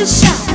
就笑